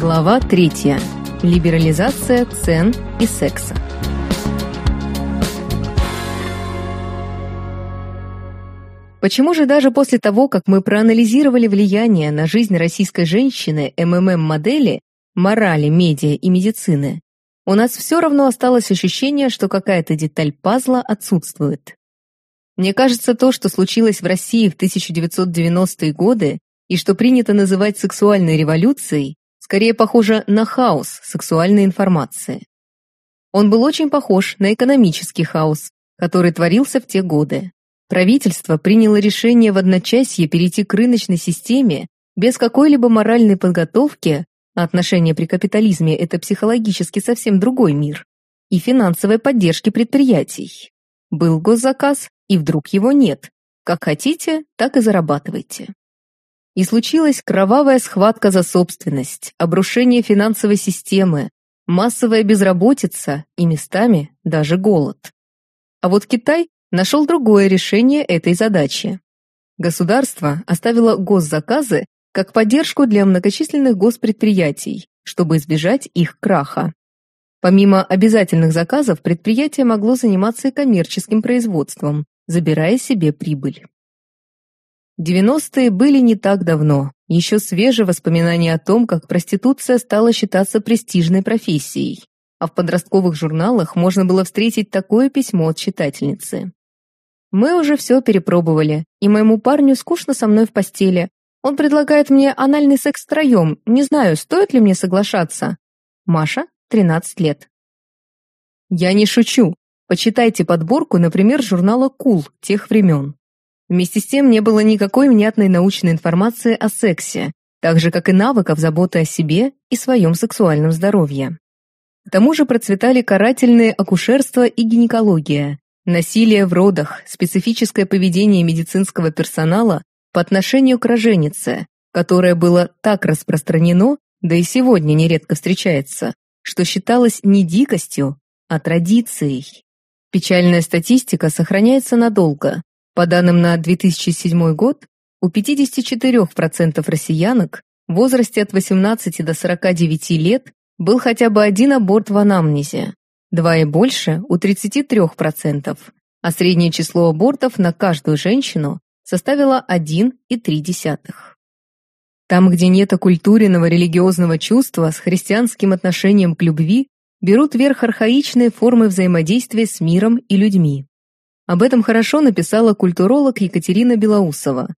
Глава 3. Либерализация цен и секса. Почему же даже после того, как мы проанализировали влияние на жизнь российской женщины МММ-модели, морали, медиа и медицины, у нас все равно осталось ощущение, что какая-то деталь пазла отсутствует? Мне кажется, то, что случилось в России в 1990-е годы и что принято называть сексуальной революцией, скорее похоже на хаос сексуальной информации. Он был очень похож на экономический хаос, который творился в те годы. Правительство приняло решение в одночасье перейти к рыночной системе без какой-либо моральной подготовки, а отношения при капитализме – это психологически совсем другой мир, и финансовой поддержки предприятий. Был госзаказ, и вдруг его нет. Как хотите, так и зарабатывайте. И случилась кровавая схватка за собственность, обрушение финансовой системы, массовая безработица и местами даже голод. А вот Китай нашел другое решение этой задачи. Государство оставило госзаказы как поддержку для многочисленных госпредприятий, чтобы избежать их краха. Помимо обязательных заказов, предприятие могло заниматься и коммерческим производством, забирая себе прибыль. 90-е были не так давно. Еще свежие воспоминания о том, как проституция стала считаться престижной профессией. А в подростковых журналах можно было встретить такое письмо от читательницы. Мы уже все перепробовали, и моему парню скучно со мной в постели. Он предлагает мне анальный секс втроем, не знаю, стоит ли мне соглашаться. Маша, 13 лет. Я не шучу. Почитайте подборку, например, журнала «Кул» тех времен. Вместе с тем не было никакой внятной научной информации о сексе, так же, как и навыков заботы о себе и своем сексуальном здоровье. К тому же процветали карательные акушерство и гинекология, насилие в родах, специфическое поведение медицинского персонала по отношению к роженице, которое было так распространено, да и сегодня нередко встречается, что считалось не дикостью, а традицией. Печальная статистика сохраняется надолго, по данным на 2007 год, у 54% россиянок в возрасте от 18 до 49 лет был хотя бы один аборт в анамнезе, два и больше у 33%, а среднее число абортов на каждую женщину составило 1,3. Там, где нет оккультуренного религиозного чувства с христианским отношением к любви, берут верх архаичные формы взаимодействия с миром и людьми. Об этом хорошо написала культуролог Екатерина Белоусова.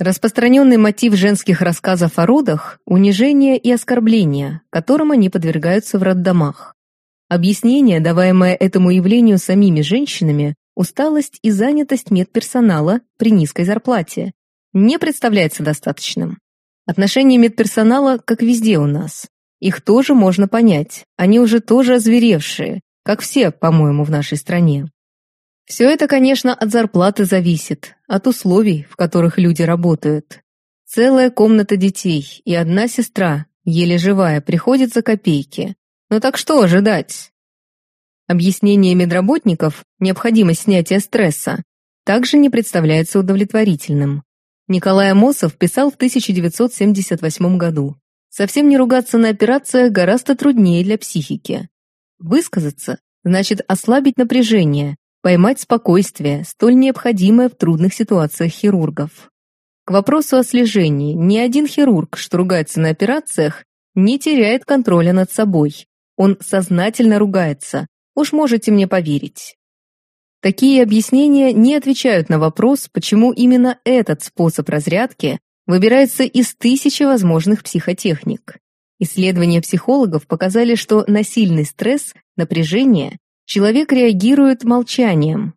Распространенный мотив женских рассказов о родах – унижение и оскорбление, которым они подвергаются в роддомах. Объяснение, даваемое этому явлению самими женщинами, усталость и занятость медперсонала при низкой зарплате, не представляется достаточным. Отношение медперсонала, как везде у нас. Их тоже можно понять, они уже тоже озверевшие, как все, по-моему, в нашей стране. Все это, конечно, от зарплаты зависит, от условий, в которых люди работают. Целая комната детей и одна сестра, еле живая, приходит за копейки. Ну так что ожидать? Объяснение медработников, необходимость снятия стресса, также не представляется удовлетворительным. Николай Амосов писал в 1978 году. Совсем не ругаться на операциях гораздо труднее для психики. Высказаться значит ослабить напряжение, поймать спокойствие, столь необходимое в трудных ситуациях хирургов. К вопросу о слежении, ни один хирург, что ругается на операциях, не теряет контроля над собой. Он сознательно ругается, уж можете мне поверить. Такие объяснения не отвечают на вопрос, почему именно этот способ разрядки выбирается из тысячи возможных психотехник. Исследования психологов показали, что на сильный стресс, напряжение человек реагирует молчанием,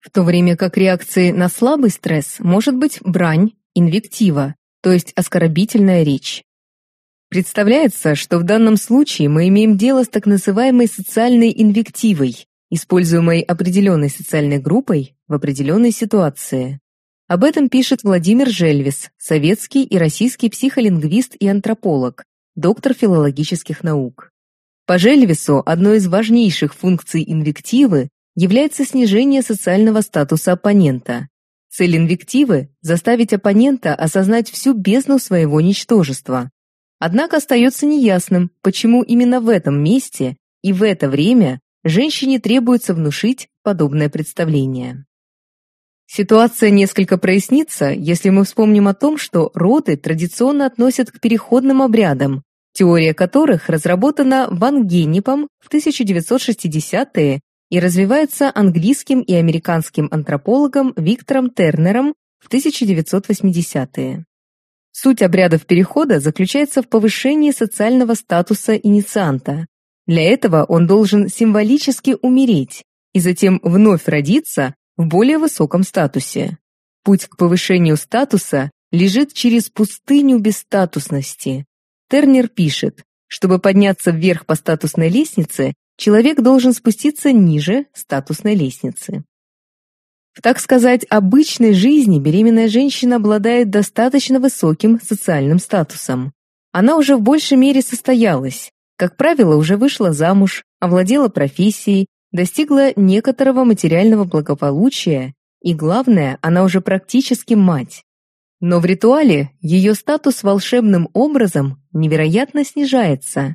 в то время как реакцией на слабый стресс может быть брань, инвектива, то есть оскорбительная речь. Представляется, что в данном случае мы имеем дело с так называемой социальной инвективой, используемой определенной социальной группой в определенной ситуации. Об этом пишет Владимир Жельвис, советский и российский психолингвист и антрополог, доктор филологических наук. По Жельвису одной из важнейших функций инвективы является снижение социального статуса оппонента. Цель инвективы – заставить оппонента осознать всю бездну своего ничтожества. Однако остается неясным, почему именно в этом месте и в это время женщине требуется внушить подобное представление. Ситуация несколько прояснится, если мы вспомним о том, что роды традиционно относят к переходным обрядам, теория которых разработана Ван Геннипом в 1960-е и развивается английским и американским антропологом Виктором Тернером в 1980-е. Суть обрядов перехода заключается в повышении социального статуса иницианта. Для этого он должен символически умереть и затем вновь родиться в более высоком статусе. Путь к повышению статуса лежит через пустыню бесстатусности. Тернер пишет, чтобы подняться вверх по статусной лестнице, человек должен спуститься ниже статусной лестницы. В, так сказать, обычной жизни беременная женщина обладает достаточно высоким социальным статусом. Она уже в большей мере состоялась, как правило, уже вышла замуж, овладела профессией, достигла некоторого материального благополучия, и главное, она уже практически мать. Но в ритуале ее статус волшебным образом невероятно снижается.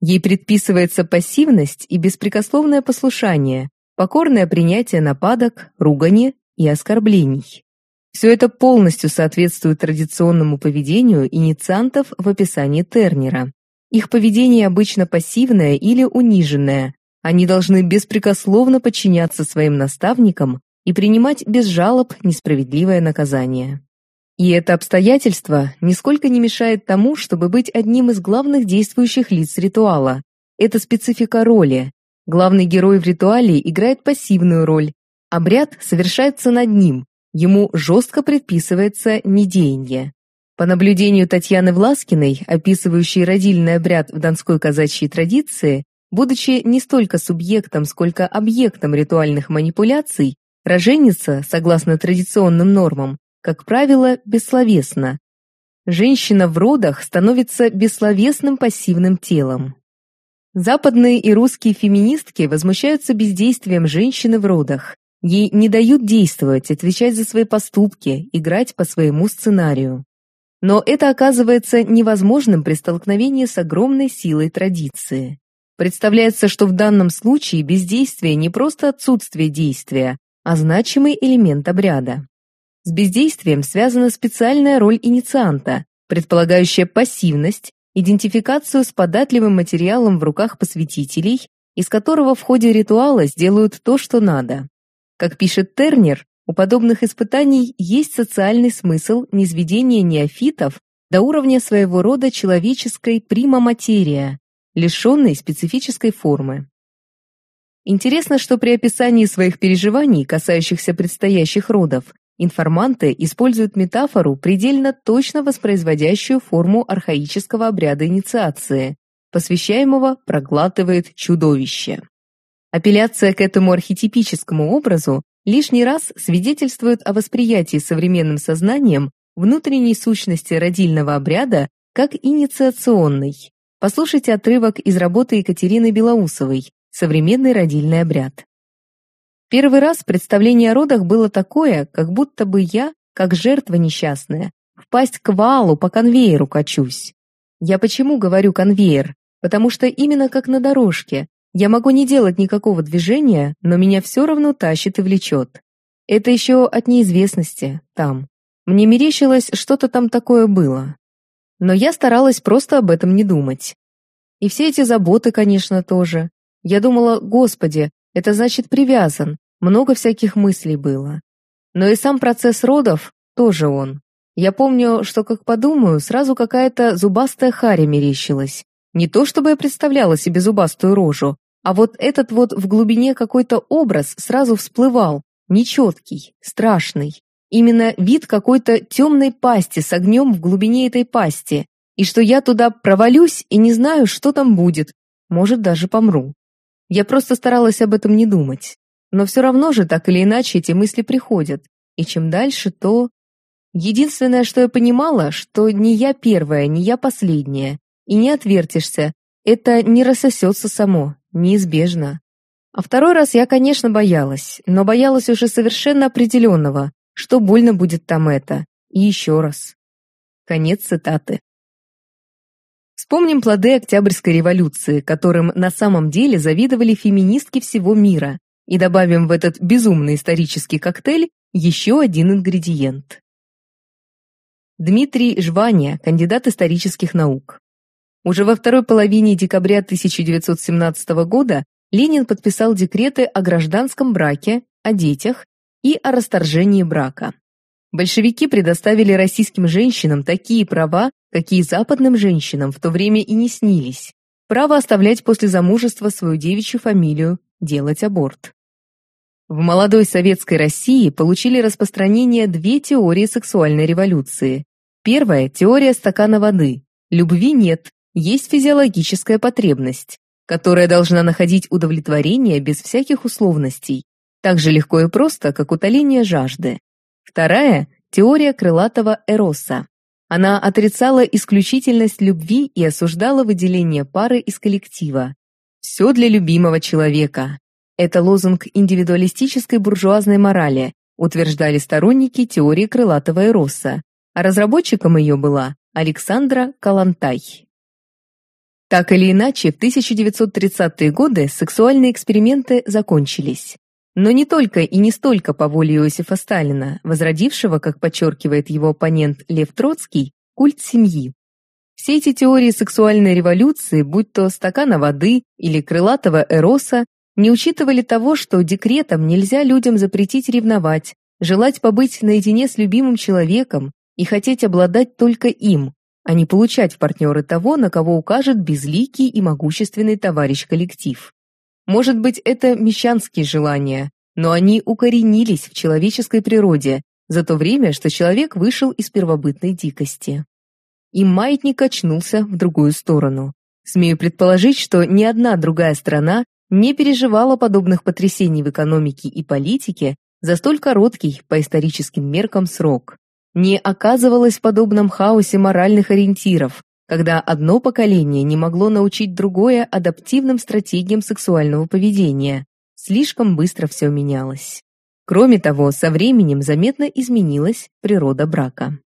Ей предписывается пассивность и беспрекословное послушание, покорное принятие нападок, ругани и оскорблений. Все это полностью соответствует традиционному поведению инициантов в описании Тернера. Их поведение обычно пассивное или униженное, они должны беспрекословно подчиняться своим наставникам и принимать без жалоб несправедливое наказание. И это обстоятельство нисколько не мешает тому, чтобы быть одним из главных действующих лиц ритуала. Это специфика роли. Главный герой в ритуале играет пассивную роль. Обряд совершается над ним, ему жестко предписывается недеяние. По наблюдению Татьяны Власкиной, описывающей родильный обряд в донской казачьей традиции, Будучи не столько субъектом, сколько объектом ритуальных манипуляций, роженица, согласно традиционным нормам, как правило, бессловесна. Женщина в родах становится бессловесным пассивным телом. Западные и русские феминистки возмущаются бездействием женщины в родах. Ей не дают действовать, отвечать за свои поступки, играть по своему сценарию. Но это оказывается невозможным при столкновении с огромной силой традиции. Представляется, что в данном случае бездействие не просто отсутствие действия, а значимый элемент обряда. С бездействием связана специальная роль иницианта, предполагающая пассивность, идентификацию с податливым материалом в руках посвятителей, из которого в ходе ритуала сделают то, что надо. Как пишет Тернер, у подобных испытаний есть социальный смысл низведения неофитов до уровня своего рода человеческой прима-материя, лишенной специфической формы. Интересно, что при описании своих переживаний, касающихся предстоящих родов, информанты используют метафору, предельно точно воспроизводящую форму архаического обряда инициации, посвящаемого проглатывает чудовище. Апелляция к этому архетипическому образу лишний раз свидетельствует о восприятии современным сознанием внутренней сущности родильного обряда как инициационной. Послушайте отрывок из работы Екатерины Белоусовой «Современный родильный обряд». Первый раз представление о родах было такое, как будто бы я, как жертва несчастная, впасть к валу по конвейеру качусь. Я почему говорю конвейер? Потому что именно как на дорожке. Я могу не делать никакого движения, но меня все равно тащит и влечет. Это еще от неизвестности, там. Мне мерещилось, что-то там такое было но я старалась просто об этом не думать. И все эти заботы, конечно, тоже. Я думала, господи, это значит привязан, много всяких мыслей было. Но и сам процесс родов тоже он. Я помню, что как подумаю, сразу какая-то зубастая харя мерещилась. Не то чтобы я представляла себе зубастую рожу, а вот этот вот в глубине какой-то образ сразу всплывал, нечеткий, страшный. Именно вид какой-то темной пасти с огнем в глубине этой пасти, и что я туда провалюсь и не знаю, что там будет, может, даже помру. Я просто старалась об этом не думать. Но все равно же так или иначе эти мысли приходят, и чем дальше, то... Единственное, что я понимала, что не я первая, не я последняя, и не отвертишься, это не рассосется само, неизбежно. А второй раз я, конечно, боялась, но боялась уже совершенно определенного, что больно будет там это. И еще раз. Конец цитаты. Вспомним плоды Октябрьской революции, которым на самом деле завидовали феминистки всего мира, и добавим в этот безумный исторический коктейль еще один ингредиент. Дмитрий Жваня, кандидат исторических наук. Уже во второй половине декабря 1917 года Ленин подписал декреты о гражданском браке, о детях и о расторжении брака. Большевики предоставили российским женщинам такие права, какие западным женщинам в то время и не снились. Право оставлять после замужества свою девичью фамилию, делать аборт. В молодой советской России получили распространение две теории сексуальной революции. Первая – теория стакана воды. Любви нет, есть физиологическая потребность, которая должна находить удовлетворение без всяких условностей, так же легко и просто, как утоление жажды. Вторая – теория крылатого эроса. Она отрицала исключительность любви и осуждала выделение пары из коллектива. Все для любимого человека. Это лозунг индивидуалистической буржуазной морали, утверждали сторонники теории крылатого эроса, а разработчиком ее была Александра Калантай. Так или иначе, в 1930-е годы сексуальные эксперименты закончились. Но не только и не столько по воле Иосифа Сталина, возродившего, как подчеркивает его оппонент Лев Троцкий, культ семьи. Все эти теории сексуальной революции, будь то стакана воды или крылатого эроса, не учитывали того, что декретом нельзя людям запретить ревновать, желать побыть наедине с любимым человеком и хотеть обладать только им, а не получать в партнеры того, на кого укажет безликий и могущественный товарищ-коллектив. Может быть, это мещанские желания, но они укоренились в человеческой природе за то время, что человек вышел из первобытной дикости. И маятник очнулся в другую сторону. Смею предположить, что ни одна другая страна не переживала подобных потрясений в экономике и политике за столь короткий по историческим меркам срок. Не оказывалось в подобном хаосе моральных ориентиров, когда одно поколение не могло научить другое адаптивным стратегиям сексуального поведения. Слишком быстро все менялось. Кроме того, со временем заметно изменилась природа брака.